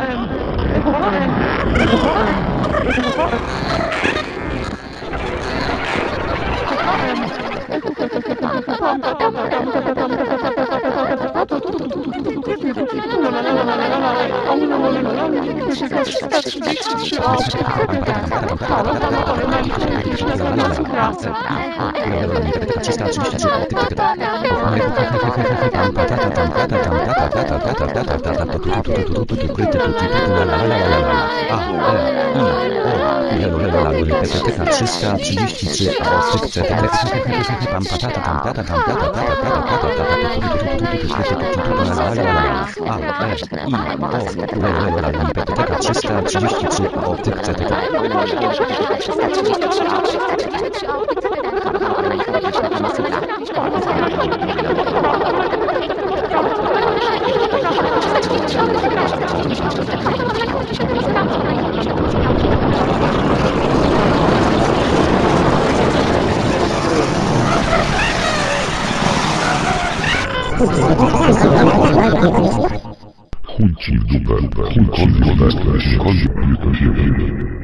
Ehm, gevangen. Ik ben gevangen. Ik ben gevangen. Ik ben gevangen. 333 optyk pam patata tam tata tam tata tata tata tata tata 333 optyk Chuj Hunci duper, hunci duper, hunci duper, hunci duper,